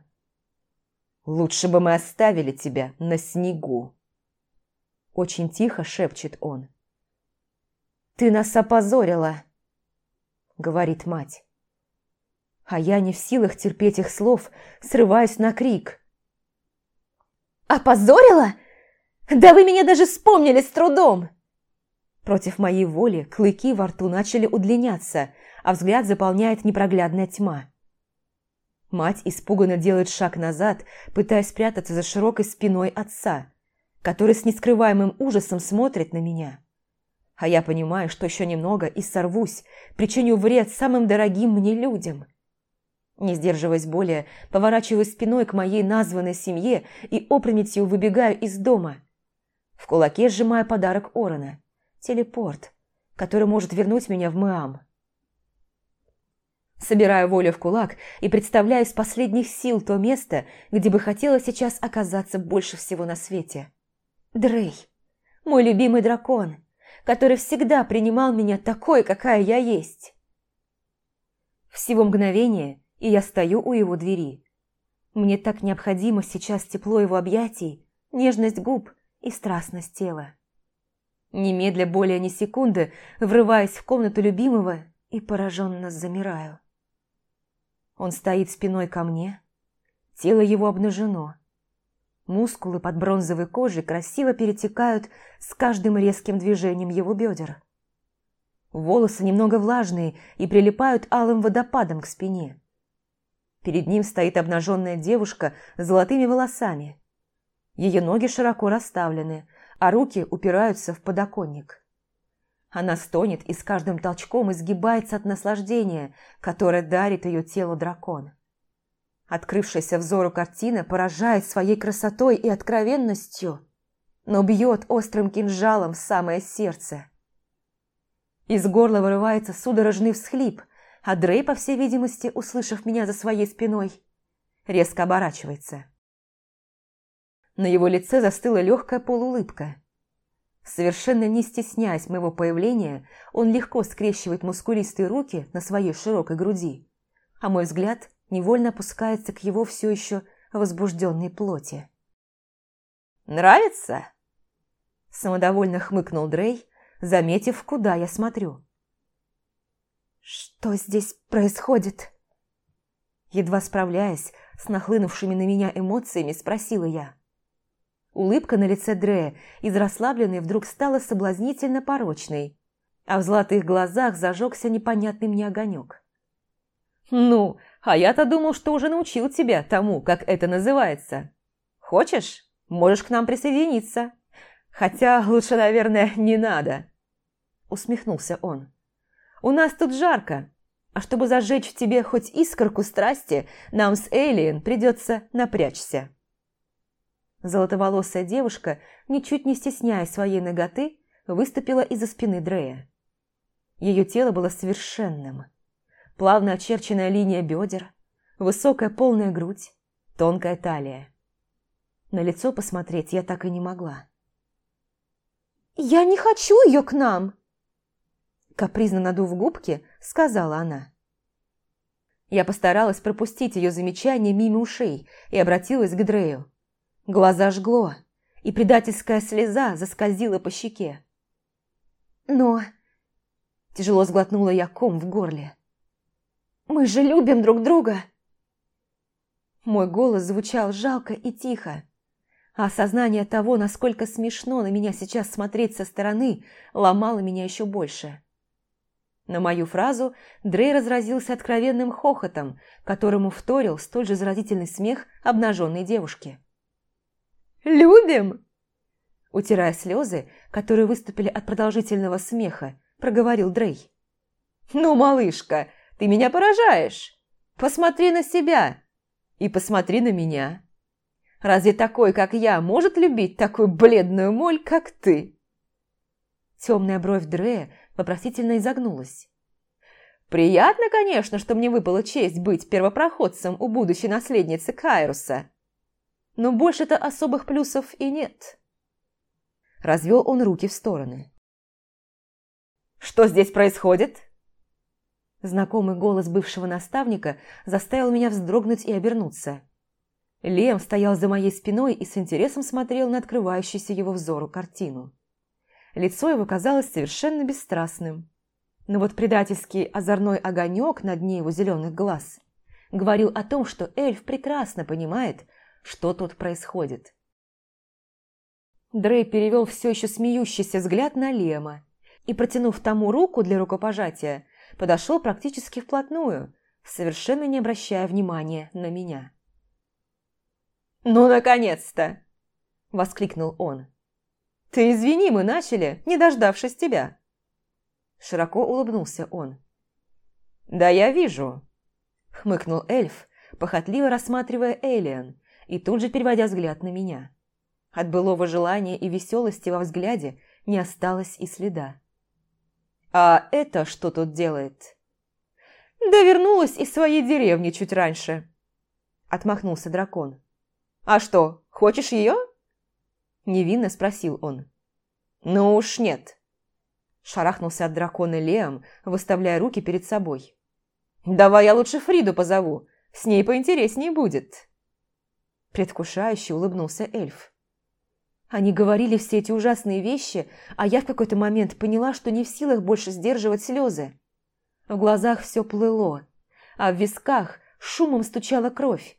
«Лучше бы мы оставили тебя на снегу!» Очень тихо шепчет он. «Ты нас опозорила!» Говорит мать. А я не в силах терпеть их слов, срываюсь на крик – «Опозорила? Да вы меня даже вспомнили с трудом!» Против моей воли клыки во рту начали удлиняться, а взгляд заполняет непроглядная тьма. Мать испуганно делает шаг назад, пытаясь спрятаться за широкой спиной отца, который с нескрываемым ужасом смотрит на меня. А я понимаю, что еще немного и сорвусь, причиню вред самым дорогим мне людям. Не сдерживаясь более, поворачиваю спиной к моей названной семье и опрометью выбегаю из дома. В кулаке сжимаю подарок Орона – телепорт, который может вернуть меня в Мэам. Собираю волю в кулак и представляю из последних сил то место, где бы хотела сейчас оказаться больше всего на свете. Дрей, мой любимый дракон, который всегда принимал меня такой, какая я есть. Всего мгновение – и я стою у его двери. Мне так необходимо сейчас тепло его объятий, нежность губ и страстность тела. Немедля более ни секунды, врываясь в комнату любимого и пораженно замираю. Он стоит спиной ко мне, тело его обнажено. Мускулы под бронзовой кожей красиво перетекают с каждым резким движением его бедер. Волосы немного влажные и прилипают алым водопадом к спине. Перед ним стоит обнаженная девушка с золотыми волосами. Ее ноги широко расставлены, а руки упираются в подоконник. Она стонет и с каждым толчком изгибается от наслаждения, которое дарит ее телу дракон. Открывшаяся взору картина поражает своей красотой и откровенностью, но бьет острым кинжалом в самое сердце. Из горла вырывается судорожный всхлип, а Дрей, по всей видимости, услышав меня за своей спиной, резко оборачивается. На его лице застыла легкая полуулыбка. Совершенно не стесняясь моего появления, он легко скрещивает мускулистые руки на своей широкой груди, а мой взгляд невольно опускается к его все еще возбужденной плоти. «Нравится?» Самодовольно хмыкнул Дрей, заметив, куда я смотрю. «Что здесь происходит?» Едва справляясь с нахлынувшими на меня эмоциями, спросила я. Улыбка на лице Дрея из расслабленной вдруг стала соблазнительно порочной, а в золотых глазах зажегся непонятный мне огонек. «Ну, а я-то думал, что уже научил тебя тому, как это называется. Хочешь, можешь к нам присоединиться. Хотя лучше, наверное, не надо», – усмехнулся он. «У нас тут жарко, а чтобы зажечь в тебе хоть искорку страсти, нам с Эйлиен придется напрячься». Золотоволосая девушка, ничуть не стесняя своей ноготы, выступила из-за спины Дрея. Ее тело было совершенным. Плавно очерченная линия бедер, высокая полная грудь, тонкая талия. На лицо посмотреть я так и не могла. «Я не хочу ее к нам!» Капризно надув губки, сказала она. Я постаралась пропустить ее замечание мимо ушей и обратилась к Дрею. Глаза жгло, и предательская слеза заскользила по щеке. «Но...» Тяжело сглотнула я ком в горле. «Мы же любим друг друга!» Мой голос звучал жалко и тихо, а осознание того, насколько смешно на меня сейчас смотреть со стороны, ломало меня еще больше. На мою фразу Дрей разразился откровенным хохотом, которому вторил столь же заразительный смех обнаженной девушки. «Любим!» Утирая слезы, которые выступили от продолжительного смеха, проговорил Дрей. «Ну, малышка, ты меня поражаешь! Посмотри на себя и посмотри на меня. Разве такой, как я, может любить такую бледную моль, как ты?» Темная бровь Дрея вопросительно изогнулась. «Приятно, конечно, что мне выпала честь быть первопроходцем у будущей наследницы Кайруса но больше-то особых плюсов и нет. Развел он руки в стороны. «Что здесь происходит?» Знакомый голос бывшего наставника заставил меня вздрогнуть и обернуться. Лем стоял за моей спиной и с интересом смотрел на открывающуюся его взору картину. Лицо его казалось совершенно бесстрастным. Но вот предательский озорной огонек на дне его зеленых глаз говорил о том, что эльф прекрасно понимает, что тут происходит. Дрей перевел все еще смеющийся взгляд на Лема и, протянув тому руку для рукопожатия, подошел практически вплотную, совершенно не обращая внимания на меня. «Ну, наконец-то!» – воскликнул он. «Ты извини, мы начали, не дождавшись тебя!» Широко улыбнулся он. «Да я вижу», – хмыкнул эльф, похотливо рассматривая Элиан, и тут же переводя взгляд на меня. От былого желания и веселости во взгляде не осталось и следа. «А это что тут делает?» «Да вернулась из своей деревни чуть раньше», – отмахнулся дракон. «А что, хочешь ее?» Невинно спросил он. «Ну уж нет», – шарахнулся от дракона Леом, выставляя руки перед собой. «Давай я лучше Фриду позову, с ней поинтереснее будет». Предвкушающе улыбнулся эльф. Они говорили все эти ужасные вещи, а я в какой-то момент поняла, что не в силах больше сдерживать слезы. В глазах все плыло, а в висках шумом стучала кровь.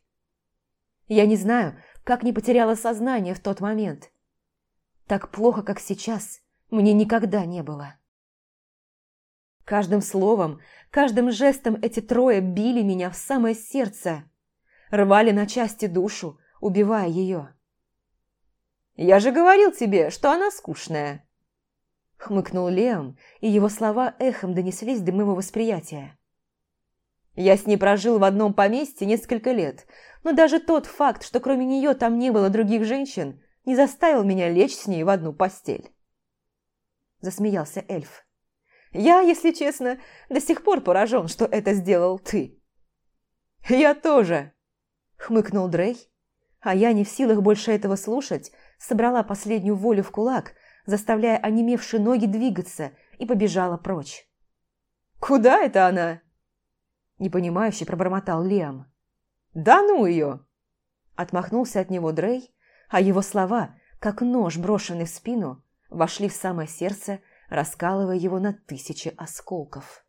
Я не знаю, как не потеряла сознание в тот момент. Так плохо, как сейчас, мне никогда не было. Каждым словом, каждым жестом эти трое били меня в самое сердце, рвали на части душу, убивая ее. «Я же говорил тебе, что она скучная!» Хмыкнул Леом, и его слова эхом донеслись до моего восприятия. Я с ней прожил в одном поместье несколько лет, но даже тот факт, что кроме нее там не было других женщин, не заставил меня лечь с ней в одну постель. Засмеялся эльф. Я, если честно, до сих пор поражен, что это сделал ты. Я тоже, хмыкнул Дрей, а я не в силах больше этого слушать, собрала последнюю волю в кулак, заставляя онемевшие ноги двигаться, и побежала прочь. «Куда это она?» Непонимающе пробормотал Лиам. «Да ну ее!» Отмахнулся от него Дрей, а его слова, как нож, брошенный в спину, вошли в самое сердце, раскалывая его на тысячи осколков.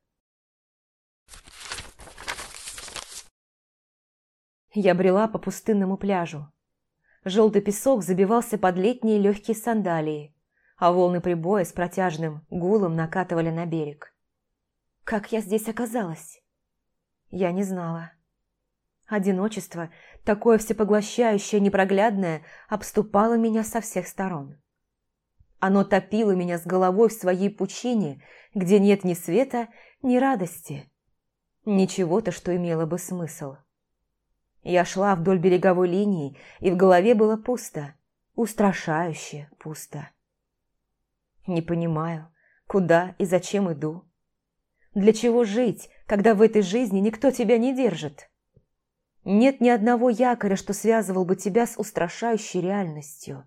Я брела по пустынному пляжу. Желтый песок забивался под летние легкие сандалии, а волны прибоя с протяжным гулом накатывали на берег. Как я здесь оказалась? Я не знала. Одиночество, такое всепоглощающее, непроглядное, обступало меня со всех сторон. Оно топило меня с головой в своей пучине, где нет ни света, ни радости. Ничего-то, что имело бы смысл. Я шла вдоль береговой линии, и в голове было пусто, устрашающе пусто. Не понимаю, куда и зачем иду. Для чего жить, когда в этой жизни никто тебя не держит? Нет ни одного якоря, что связывал бы тебя с устрашающей реальностью.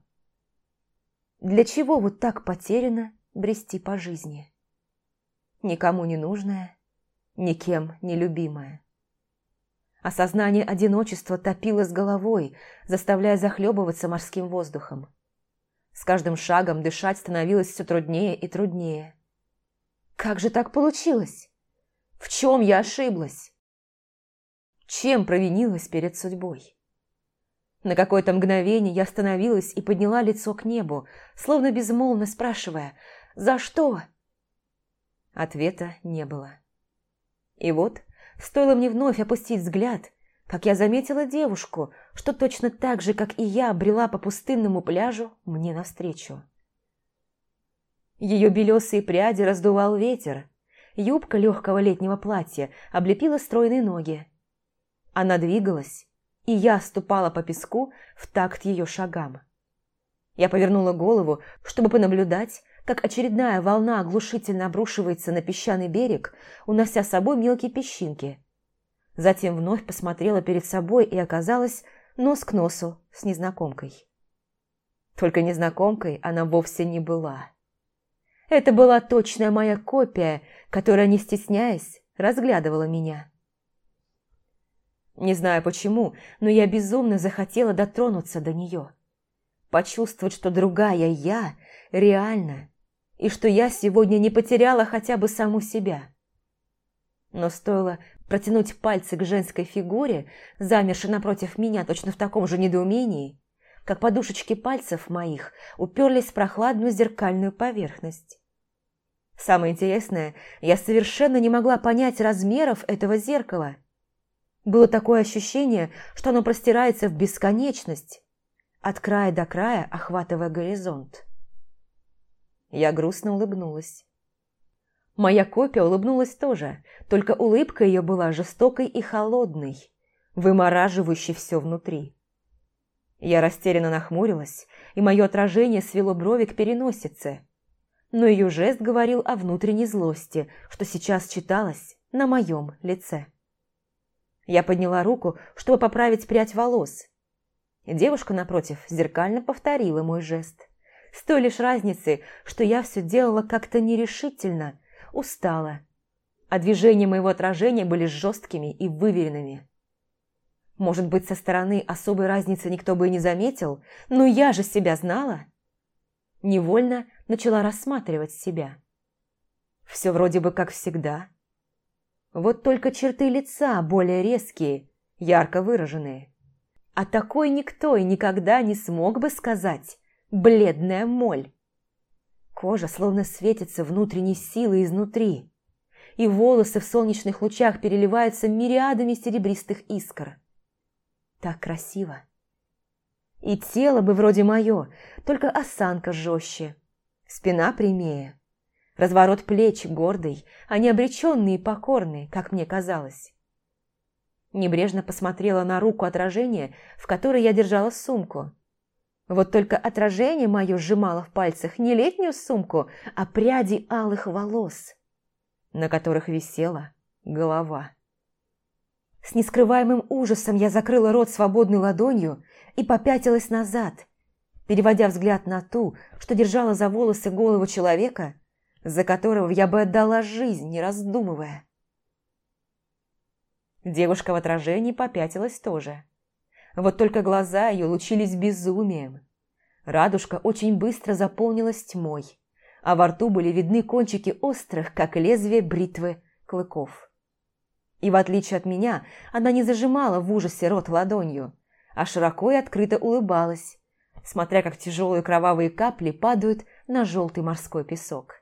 Для чего вот так потеряно брести по жизни? Никому не нужная, никем не любимая. Осознание одиночества топило с головой, заставляя захлебываться морским воздухом. С каждым шагом дышать становилось все труднее и труднее. Как же так получилось? В чем я ошиблась? Чем провинилась перед судьбой? На какое-то мгновение я остановилась и подняла лицо к небу, словно безмолвно спрашивая «За что?». Ответа не было. И вот, стоило мне вновь опустить взгляд, как я заметила девушку, что точно так же, как и я, брела по пустынному пляжу мне навстречу. Ее белесые пряди раздувал ветер, юбка легкого летнего платья облепила стройные ноги, она двигалась, и я ступала по песку в такт ее шагам. Я повернула голову, чтобы понаблюдать, как очередная волна оглушительно обрушивается на песчаный берег, унося с собой мелкие песчинки. Затем вновь посмотрела перед собой и оказалась нос к носу с незнакомкой. Только незнакомкой она вовсе не была. Это была точная моя копия, которая, не стесняясь, разглядывала меня. Не знаю почему, но я безумно захотела дотронуться до нее. Почувствовать, что другая я реально, и что я сегодня не потеряла хотя бы саму себя. Но стоило протянуть пальцы к женской фигуре, замершей напротив меня точно в таком же недоумении, как подушечки пальцев моих уперлись в прохладную зеркальную поверхность. Самое интересное, я совершенно не могла понять размеров этого зеркала – было такое ощущение, что оно простирается в бесконечность, от края до края охватывая горизонт. Я грустно улыбнулась. Моя копия улыбнулась тоже, только улыбка ее была жестокой и холодной, вымораживающей все внутри. Я растерянно нахмурилась, и мое отражение свело брови к переносице, но ее жест говорил о внутренней злости, что сейчас читалось на моем лице. Я подняла руку, чтобы поправить прядь волос. Девушка, напротив, зеркально повторила мой жест. С той лишь разницей, что я все делала как-то нерешительно, устала, а движения моего отражения были жесткими и выверенными. Может быть, со стороны особой разницы никто бы и не заметил, но я же себя знала. Невольно начала рассматривать себя. Все вроде бы как всегда – вот только черты лица более резкие, ярко выраженные. А такой никто и никогда не смог бы сказать «бледная моль». Кожа словно светится внутренней силой изнутри, и волосы в солнечных лучах переливаются мириадами серебристых искр. Так красиво. И тело бы вроде мое, только осанка жестче, спина прямее, разворот плеч гордый, а не обреченный и покорный, как мне казалось. Небрежно посмотрела на руку отражения, в которой я держала сумку. Вот только отражение мое сжимало в пальцах не летнюю сумку, а пряди алых волос, на которых висела голова. С нескрываемым ужасом я закрыла рот свободной ладонью и попятилась назад, переводя взгляд на ту, что держала за волосы голову человека, за которого я бы отдала жизнь, не раздумывая. Девушка в отражении попятилась тоже. Вот только глаза ее лучились безумием. Радужка очень быстро заполнилась тьмой, а во рту были видны кончики острых, как лезвие бритвы, клыков. И в отличие от меня, она не зажимала в ужасе рот ладонью, а широко и открыто улыбалась, смотря как тяжелые кровавые капли падают на желтый морской песок.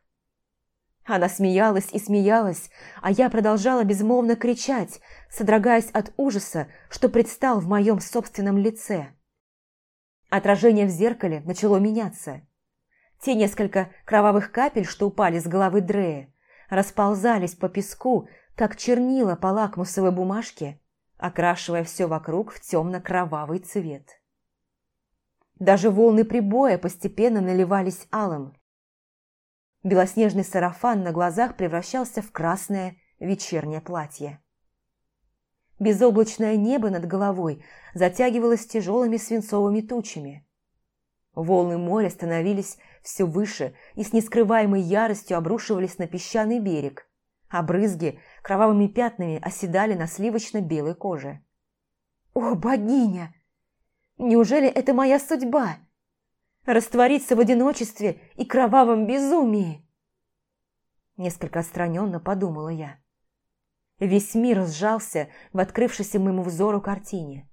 Она смеялась и смеялась, а я продолжала безмолвно кричать, содрогаясь от ужаса, что предстал в моем собственном лице. Отражение в зеркале начало меняться. Те несколько кровавых капель, что упали с головы Дрея, расползались по песку, как чернила по лакмусовой бумажке, окрашивая все вокруг в темно-кровавый цвет. Даже волны прибоя постепенно наливались алым. Белоснежный сарафан на глазах превращался в красное вечернее платье. Безоблачное небо над головой затягивалось тяжелыми свинцовыми тучами. Волны моря становились все выше и с нескрываемой яростью обрушивались на песчаный берег, а брызги кровавыми пятнами оседали на сливочно-белой коже. «О, богиня! Неужели это моя судьба? Раствориться в одиночестве и кровавом безумии?» Несколько отстраненно подумала я. Весь мир сжался в открывшейся моему взору картине.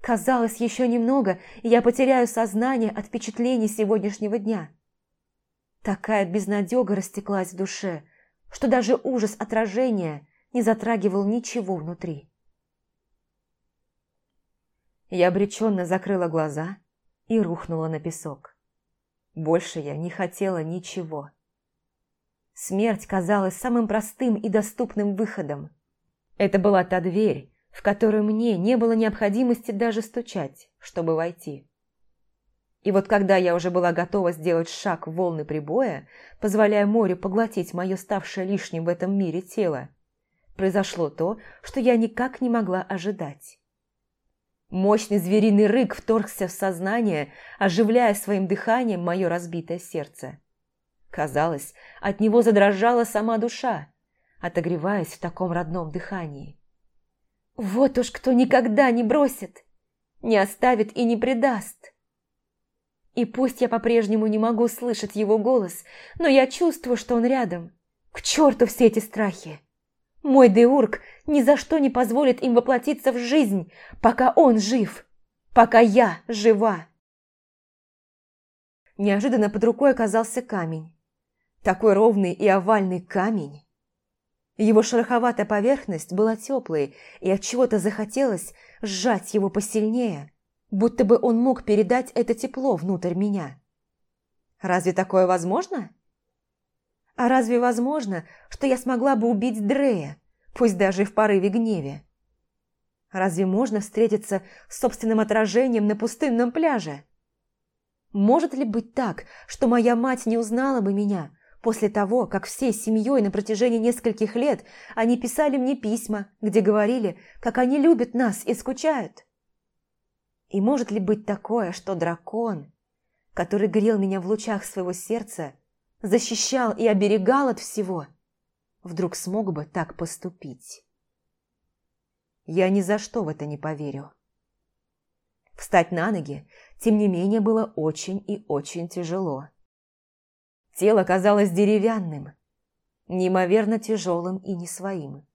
Казалось, еще немного, и я потеряю сознание от впечатлений сегодняшнего дня. Такая безнадега растеклась в душе, что даже ужас отражения не затрагивал ничего внутри. Я обреченно закрыла глаза и рухнула на песок. Больше я не хотела ничего. Смерть казалась самым простым и доступным выходом. Это была та дверь, в которую мне не было необходимости даже стучать, чтобы войти. И вот когда я уже была готова сделать шаг в волны прибоя, позволяя морю поглотить мое ставшее лишним в этом мире тело, произошло то, что я никак не могла ожидать. Мощный звериный рык вторгся в сознание, оживляя своим дыханием мое разбитое сердце. Казалось, от него задрожала сама душа, отогреваясь в таком родном дыхании. Вот уж кто никогда не бросит, не оставит и не предаст. И пусть я по-прежнему не могу слышать его голос, но я чувствую, что он рядом. К черту все эти страхи! Мой Деург ни за что не позволит им воплотиться в жизнь, пока он жив, пока я жива. Неожиданно под рукой оказался камень. Такой ровный и овальный камень. Его шероховатая поверхность была теплой, и от чего то захотелось сжать его посильнее, будто бы он мог передать это тепло внутрь меня. Разве такое возможно? А разве возможно, что я смогла бы убить Дрея, пусть даже и в порыве гневе? Разве можно встретиться с собственным отражением на пустынном пляже? Может ли быть так, что моя мать не узнала бы меня, после того, как всей семьей на протяжении нескольких лет они писали мне письма, где говорили, как они любят нас и скучают. И может ли быть такое, что дракон, который грел меня в лучах своего сердца, защищал и оберегал от всего, вдруг смог бы так поступить? Я ни за что в это не поверю. Встать на ноги, тем не менее, было очень и очень тяжело. Тело казалось деревянным, неимоверно тяжелым и не своим.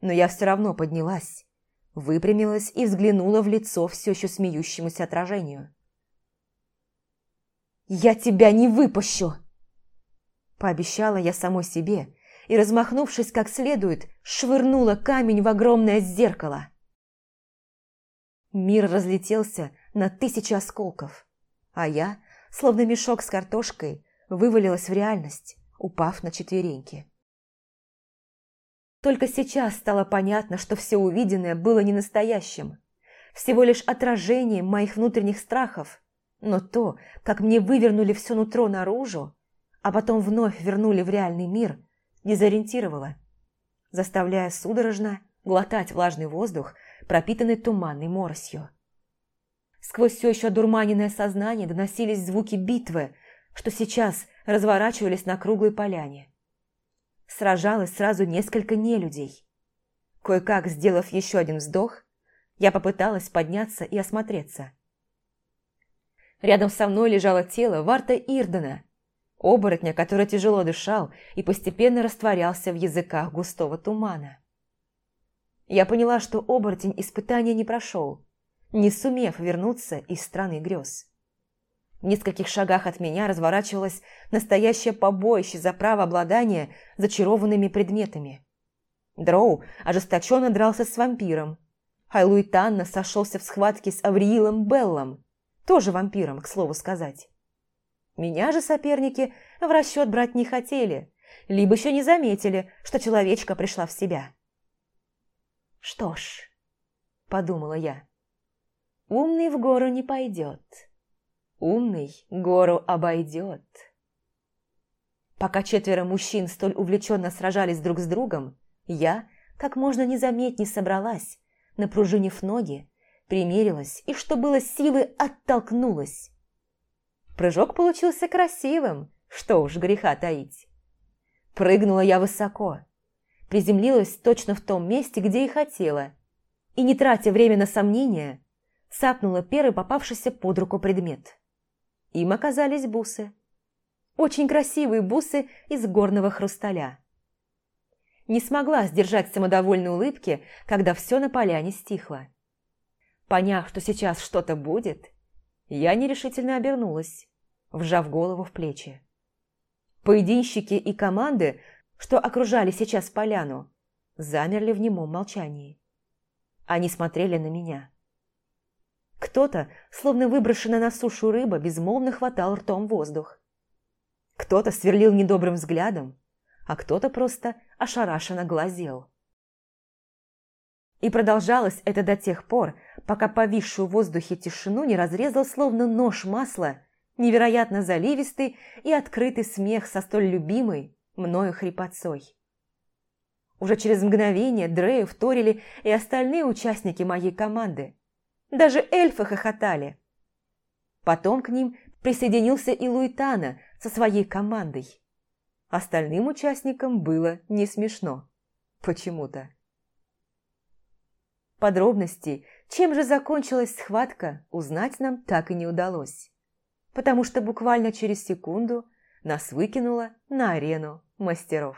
Но я все равно поднялась, выпрямилась и взглянула в лицо все еще смеющемуся отражению. «Я тебя не выпущу!» Пообещала я самой себе и, размахнувшись как следует, швырнула камень в огромное зеркало. Мир разлетелся на тысячи осколков, а я, словно мешок с картошкой, вывалилась в реальность, упав на четвереньки. Только сейчас стало понятно, что все увиденное было не настоящим, всего лишь отражением моих внутренних страхов, но то, как мне вывернули все нутро наружу, а потом вновь вернули в реальный мир, дезориентировало, заставляя судорожно глотать влажный воздух пропитанный туманной моросью. Сквозь все еще одурманенное сознание доносились звуки битвы, что сейчас разворачивались на круглой поляне. Сражалось сразу несколько нелюдей. Кое-как, сделав еще один вздох, я попыталась подняться и осмотреться. Рядом со мной лежало тело Варта Ирдена, оборотня, который тяжело дышал и постепенно растворялся в языках густого тумана. Я поняла, что оборотень испытания не прошел, не сумев вернуться из страны грез. В нескольких шагах от меня разворачивалось настоящее побоище за право обладания зачарованными предметами. Дроу ожесточенно дрался с вампиром. Хайлуй Танна сошелся в схватке с Авриилом Беллом, тоже вампиром, к слову сказать. Меня же соперники в расчет брать не хотели, либо еще не заметили, что человечка пришла в себя. «Что ж», – подумала я, – «умный в гору не пойдет, умный гору обойдет». Пока четверо мужчин столь увлеченно сражались друг с другом, я, как можно незаметнее собралась, напружинив ноги, примерилась и, что было силы, оттолкнулась. Прыжок получился красивым, что уж греха таить. Прыгнула я высоко, приземлилась точно в том месте, где и хотела, и, не тратя время на сомнения, цапнула первый попавшийся под руку предмет. Им оказались бусы. Очень красивые бусы из горного хрусталя. Не смогла сдержать самодовольной улыбки, когда все на поляне стихло. Поняв, что сейчас что-то будет, я нерешительно обернулась, вжав голову в плечи. Поединщики и команды что окружали сейчас поляну, замерли в немом молчании. Они смотрели на меня. Кто-то, словно выброшенная на сушу рыба, безмолвно хватал ртом воздух. Кто-то сверлил недобрым взглядом, а кто-то просто ошарашенно глазел. И продолжалось это до тех пор, пока повисшую в воздухе тишину не разрезал словно нож масла, невероятно заливистый и открытый смех со столь любимой, мною хрипотцой. Уже через мгновение Дрею вторили и остальные участники моей команды. Даже эльфы хохотали. Потом к ним присоединился и Луитана со своей командой. Остальным участникам было не смешно. Почему-то. Подробностей, чем же закончилась схватка, узнать нам так и не удалось. Потому что буквально через секунду нас выкинуло на арену мастеров.